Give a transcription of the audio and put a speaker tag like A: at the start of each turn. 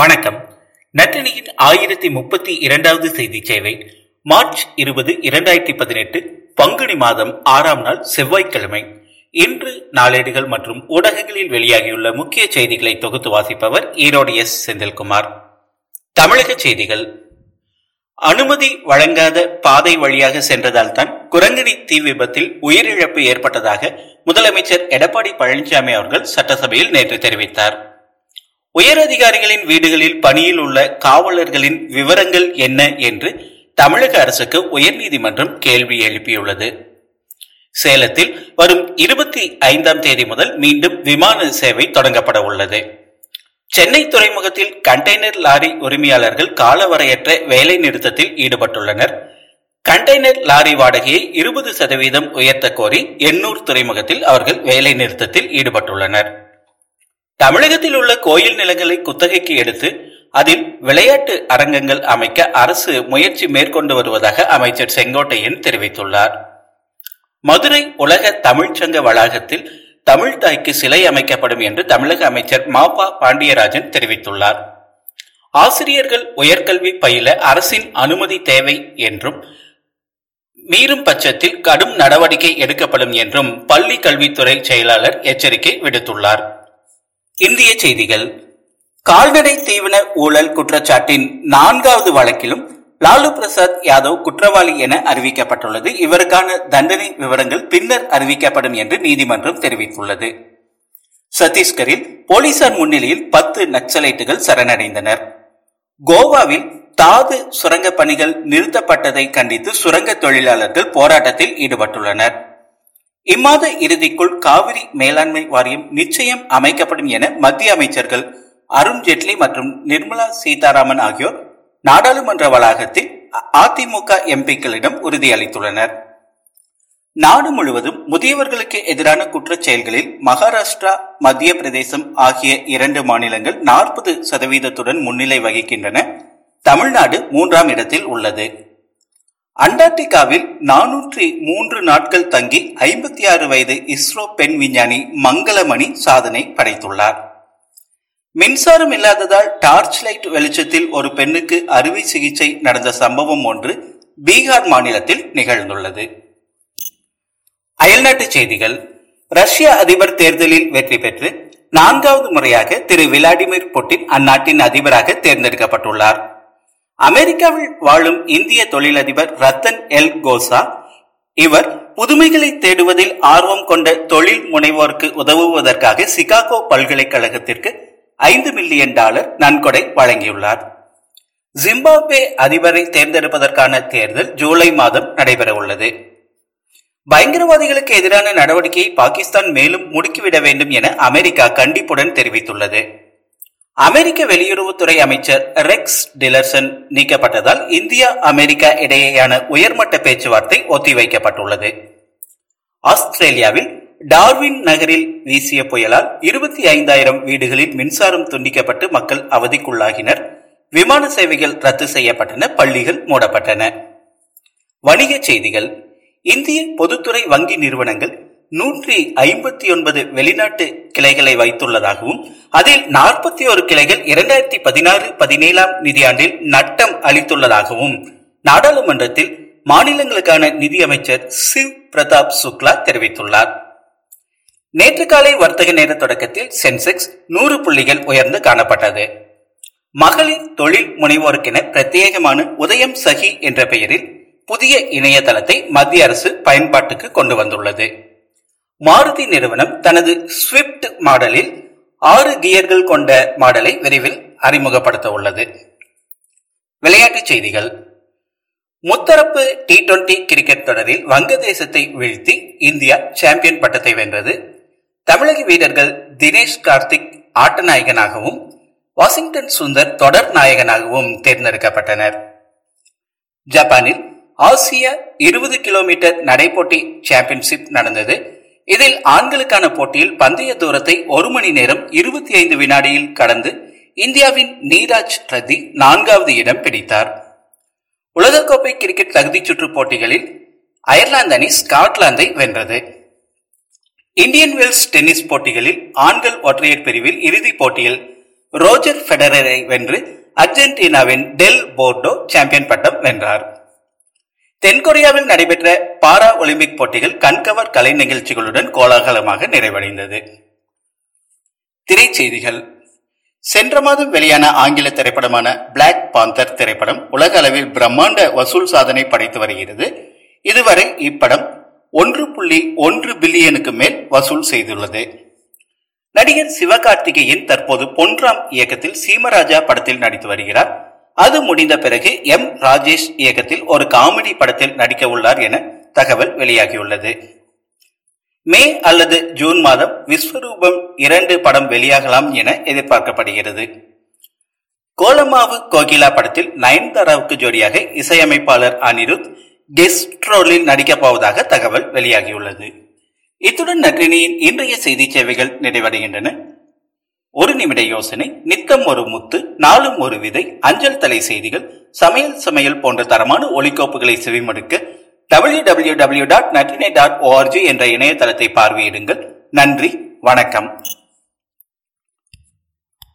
A: வணக்கம் நட்டினியின் ஆயிரத்தி முப்பத்தி இரண்டாவது செய்தி சேவை மார்ச் இருபது இரண்டாயிரத்தி பதினெட்டு பங்குனி மாதம் ஆறாம் நாள் செவ்வாய்க்கிழமை இன்று நாளேடுகள் மற்றும் ஊடகங்களில் வெளியாகியுள்ள முக்கிய செய்திகளை தொகுத்து வாசிப்பவர் ஈரோடு எஸ் செந்தில்குமார் தமிழக செய்திகள் அனுமதி வழங்காத பாதை வழியாக சென்றதால் தான் தீ விபத்தில் உயிரிழப்பு ஏற்பட்டதாக முதலமைச்சர் எடப்பாடி பழனிசாமி அவர்கள் சட்டசபையில் நேற்று தெரிவித்தார் உயரதிகாரிகளின் வீடுகளில் பணியில் உள்ள காவலர்களின் விவரங்கள் என்ன என்று தமிழக அரசுக்கு உயர்நீதிமன்றம் கேள்வி எழுப்பியுள்ளது சேலத்தில் வரும் இருபத்தி ஐந்தாம் தேதி முதல் மீண்டும் விமான சேவை தொடங்கப்பட உள்ளது சென்னை துறைமுகத்தில் கண்டெய்னர் லாரி உரிமையாளர்கள் காலவரையற்ற வேலை நிறுத்தத்தில் ஈடுபட்டுள்ளனர் கண்டெய்னர் லாரி வாடகையை இருபது சதவீதம் உயர்த்த கோரி எண்ணூர் துறைமுகத்தில் அவர்கள் வேலை நிறுத்தத்தில் ஈடுபட்டுள்ளனர் தமிழகத்தில் உள்ள கோயில் நிலங்களை குத்தகைக்கு எடுத்து அதில் விளையாட்டு அரங்கங்கள் அமைக்க அரசு முயற்சி மேற்கொண்டு வருவதாக அமைச்சர் செங்கோட்டையன் தெரிவித்துள்ளார் மதுரை உலக தமிழ்ச்சங்க வளாகத்தில் தமிழ் தாய்க்கு சிலை அமைக்கப்படும் என்று தமிழக அமைச்சர் மாபா பாண்டியராஜன் தெரிவித்துள்ளார் ஆசிரியர்கள் உயர்கல்வி பயில அரசின் அனுமதி தேவை என்றும் மீறும் பட்சத்தில் கடும் நடவடிக்கை எடுக்கப்படும் என்றும் பள்ளி கல்வித்துறை செயலாளர் எச்சரிக்கை விடுத்துள்ளார் இந்திய செய்திகள் கால்நடை தீவன ஊழல் குற்றச்சாட்டின் நான்காவது வழக்கிலும் லாலு பிரசாத் யாதவ் குற்றவாளி என அறிவிக்கப்பட்டுள்ளது இவருக்கான தண்டனை விவரங்கள் பின்னர் அறிவிக்கப்படும் என்று நீதிமன்றம் தெரிவித்துள்ளது சத்தீஸ்கரில் போலீசார் முன்னிலையில் பத்து நக்சலைட்டுகள் சரணடைந்தனர் கோவாவில் தாது சுரங்க பணிகள் நிறுத்தப்பட்டதை கண்டித்து சுரங்க தொழிலாளர்கள் போராட்டத்தில் ஈடுபட்டுள்ளனர் இம்மாத இறுதிக்குள் காவிரி மேலாண்மை வாரியம் நிச்சயம் அமைக்கப்படும் என மத்திய அமைச்சர்கள் அருண்ஜேட்லி மற்றும் நிர்மலா சீதாராமன் ஆகியோர் நாடாளுமன்ற வளாகத்தில் அதிமுக எம்பிக்களிடம் உறுதியளித்துள்ளனர் நாடு முழுவதும் முதியவர்களுக்கு எதிரான குற்றச் செயல்களில் மகாராஷ்டிரா மத்திய பிரதேசம் ஆகிய இரண்டு மாநிலங்கள் நாற்பது சதவீதத்துடன் முன்னிலை வகிக்கின்றன தமிழ்நாடு மூன்றாம் இடத்தில் உள்ளது அண்டார்டிகாவில் நானூற்றி மூன்று நாட்கள் தங்கி ஐம்பத்தி ஆறு வயது இஸ்ரோ பெண் விஞ்ஞானி மங்களமணி சாதனை படைத்துள்ளார் மின்சாரம் இல்லாததால் டார்ச் லைட் வெளிச்சத்தில் ஒரு பெண்ணுக்கு அறுவை சிகிச்சை நடந்த சம்பவம் ஒன்று பீகார் மாநிலத்தில் நிகழ்ந்துள்ளது அயல்நாட்டுச் செய்திகள் ரஷ்ய அதிபர் தேர்தலில் வெற்றி பெற்று நான்காவது முறையாக திரு விளாடிமிர் புட்டின் அந்நாட்டின் அதிபராக தேர்ந்தெடுக்கப்பட்டுள்ளார் அமெரிக்காவில் வாழும் இந்திய தொழிலதிபர் ரத்தன் எல் கோசா இவர் புதுமைகளை தேடுவதில் ஆர்வம் கொண்ட தொழில் முனைவோருக்கு உதவுவதற்காக சிகாகோ பல்கலைக்கழகத்திற்கு ஐந்து மில்லியன் டாலர் நன்கொடை வழங்கியுள்ளார் ஜிம்பாப்வே அதிபரை தேர்ந்தெடுப்பதற்கான தேர்தல் ஜூலை மாதம் நடைபெற உள்ளது பயங்கரவாதிகளுக்கு எதிரான நடவடிக்கையை பாகிஸ்தான் மேலும் முடுக்கிவிட வேண்டும் என அமெரிக்கா கண்டிப்புடன் தெரிவித்துள்ளது அமெரிக்க வெளியுறவுத்துறை அமைச்சர் ரெக்ஸ் டிலர்சன் நீக்கப்பட்டதால் இந்தியா அமெரிக்கா இடையேயான உயர்மட்ட பேச்சுவார்த்தை ஒத்திவைக்கப்பட்டுள்ளது ஆஸ்திரேலியாவில் டார்வின் நகரில் வீசிய புயலால் இருபத்தி ஐந்தாயிரம் வீடுகளில் மின்சாரம் துண்டிக்கப்பட்டு மக்கள் அவதிக்குள்ளாகினர் விமான சேவைகள் ரத்து செய்யப்பட்டன பள்ளிகள் மூடப்பட்டன வணிகச் செய்திகள் இந்திய பொதுத்துறை வங்கி நிறுவனங்கள் நூற்றி ஐம்பத்தி ஒன்பது வெளிநாட்டு கிளைகளை வைத்துள்ளதாகவும் அதில் நாற்பத்தி ஒரு கிளைகள் இரண்டாயிரத்தி பதினாறு பதினேழாம் நிதியாண்டில் நட்டம் அளித்துள்ளதாகவும் நாடாளுமன்றத்தில் மாநிலங்களுக்கான நிதியமைச்சர் சிவ் பிரதாப் சுக்லா தெரிவித்துள்ளார் நேற்று காலை வர்த்தக நேர தொடக்கத்தில் சென்செக்ஸ் நூறு புள்ளிகள் உயர்ந்து காணப்பட்டது மகளிர் தொழில் முனைவோருக்கென பிரத்யேகமான உதயம் சகி என்ற பெயரில் புதிய இணையதளத்தை மத்திய அரசு பயன்பாட்டுக்கு கொண்டு வந்துள்ளது மாருதி நிறுவனம் தனது ஸ்விப்ட் மாடலில் ஆறு கியர்கள் கொண்ட மாடலை விரைவில் அறிமுகப்படுத்த உள்ளது விளையாட்டுச் செய்திகள் முத்தரப்பு டி டுவெண்டி கிரிக்கெட் தொடரில் வங்கதேசத்தை வீழ்த்தி இந்தியா சாம்பியன் பட்டத்தை வென்றது தமிழக வீரர்கள் தினேஷ் கார்த்திக் ஆட்ட நாயகனாகவும் வாஷிங்டன் சுந்தர் தொடர் நாயகனாகவும் தேர்ந்தெடுக்கப்பட்டனர் ஜப்பானில் ஆசிய இருபது கிலோமீட்டர் நடைபோட்டி சாம்பியன்ஷிப் நடந்தது இதில் ஆண்களுக்கான போட்டியில் பந்தய தூரத்தை ஒரு மணி நேரம் இருபத்தி ஐந்து வினாடியில் கடந்து இந்தியாவின் நீராஜ் ரதி நான்காவது இடம் பிடித்தார் உலகக்கோப்பை கிரிக்கெட் தகுதிச் சுற்று போட்டிகளில் அயர்லாந்து அணி ஸ்காட்லாந்தை வென்றது இந்தியன் வெல்ஸ் டென்னிஸ் போட்டிகளில் ஆண்கள் ஒற்றையர் பிரிவில் இறுதிப் போட்டியில் ரோஜர் ஃபெடரரை வென்று அர்ஜென்டினாவின் டெல் போர்டோ சாம்பியன் பட்டம் வென்றார் தென்கொரியாவில் நடைபெற்ற பாரா ஒலிம்பிக் போட்டிகள் கண்கவர் கலை நிகழ்ச்சிகளுடன் கோலாகலமாக நிறைவடைந்தது திரைச்செய்திகள் சென்ற மாதம் வெளியான ஆங்கில திரைப்படமான பிளாக் பாந்தர் திரைப்படம் உலக அளவில் பிரம்மாண்ட வசூல் சாதனை படைத்து வருகிறது இதுவரை இப்படம் ஒன்று புள்ளி ஒன்று பில்லியனுக்கு மேல் வசூல் செய்துள்ளது நடிகர் சிவகார்த்திகேயன் தற்போது பொன்ராம் இயக்கத்தில் சீமராஜா படத்தில் நடித்து வருகிறார் அது முடிந்த பிறகு எம் ராஜேஷ் இயக்கத்தில் ஒரு காமெடி படத்தில் நடிக்க உள்ளார் என தகவல் வெளியாகியுள்ளது மே அல்லது ஜூன் மாதம் விஸ்வரூபம் இரண்டு படம் வெளியாகலாம் என எதிர்பார்க்கப்படுகிறது கோலமாவு கோகிலா படத்தில் நயன்தாராவுக்கு ஜோடியாக இசையமைப்பாளர் அனிருத் கெஸ்ட் ரோலில் நடிக்கப் போவதாக தகவல் வெளியாகியுள்ளது இத்துடன் நன்றினியின் இன்றைய செய்தி சேவைகள் நிறைவடைகின்றன ஒரு நிமிட யோசனை நித்தம் ஒரு முத்து நாளும் ஒரு விதை அஞ்சல் தலை செய்திகள் சமையல் சமையல் போன்ற தரமான ஒலிக்கோப்புகளை செவிமடுக்க டபிள்யூ டபிள்யூ டபிள்யூ டாட் நட்டினை டாட் ஓஆர்ஜி என்ற இணையதளத்தை பார்வையிடுங்கள் நன்றி வணக்கம்